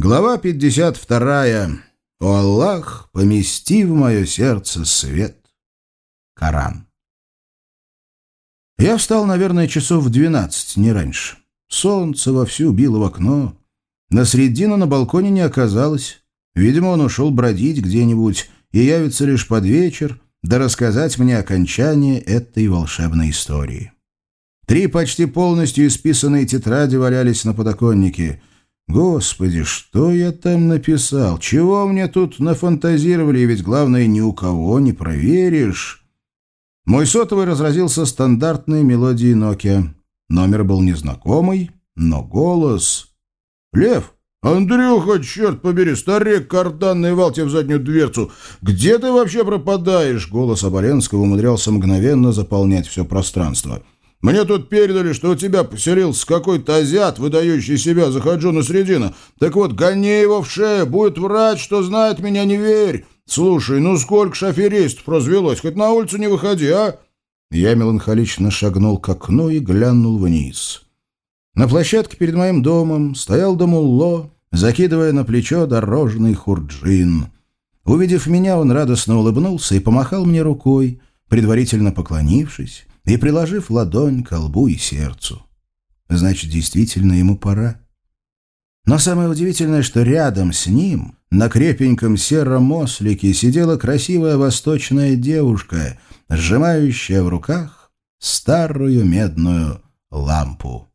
Глава 52. «О Аллах, помести в мое сердце свет». Коран. Я встал, наверное, часов в двенадцать, не раньше. Солнце вовсю било в окно. На средину на балконе не оказалось. Видимо, он ушел бродить где-нибудь и явится лишь под вечер, да рассказать мне окончание этой волшебной истории. Три почти полностью исписанные тетради валялись на подоконнике. Господи, что я там написал? Чего мне тут нафантазировали? Ведь главное, ни у кого не проверишь. Мой сотовый разразился стандартной мелодией Nokia. Номер был незнакомый, но голос... «Лев, Андрюха, черт побери, старик карданный вал тебе в заднюю дверцу! Где ты вообще пропадаешь?» Голос Оболенского умудрялся мгновенно заполнять все пространство. Мне тут передали, что у тебя поселился какой-то азиат, выдающий себя за Хаджуна Средина. Так вот, гони его в шею, будет врать, что знает меня, не верь. Слушай, ну сколько шоферистов развелось, хоть на улицу не выходи, а?» Я меланхолично шагнул к окну и глянул вниз. На площадке перед моим домом стоял Дамулло, закидывая на плечо дорожный хурджин. Увидев меня, он радостно улыбнулся и помахал мне рукой, предварительно поклонившись, и приложив ладонь к лбу и сердцу. Значит, действительно ему пора. Но самое удивительное, что рядом с ним, на крепеньком сером ослике, сидела красивая восточная девушка, сжимающая в руках старую медную лампу.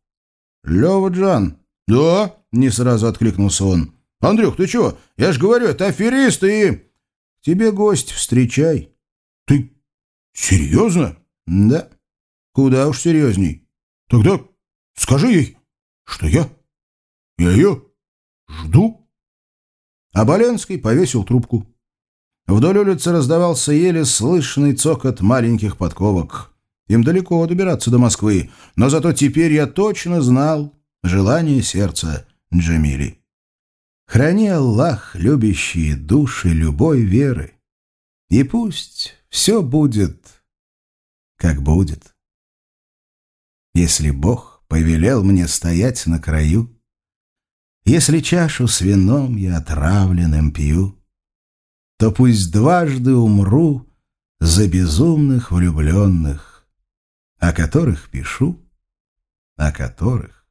«Лёва Джан!» «Да?» — не сразу откликнулся он. «Андрюх, ты чего? Я ж говорю, это аферисты и...» «Тебе гость, встречай». «Ты серьезно?» «Да». Куда уж серьезней. Тогда скажи ей, что я... Я ее жду. Аболенский повесил трубку. Вдоль улицы раздавался еле слышный цокот маленьких подковок. Им далеко добираться до Москвы, но зато теперь я точно знал желание сердца Джамили. Храни Аллах любящие души любой веры, и пусть все будет, как будет. Если Бог повелел мне стоять на краю, Если чашу с вином я отравленным пью, То пусть дважды умру за безумных влюбленных, О которых пишу, о которых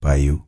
пою.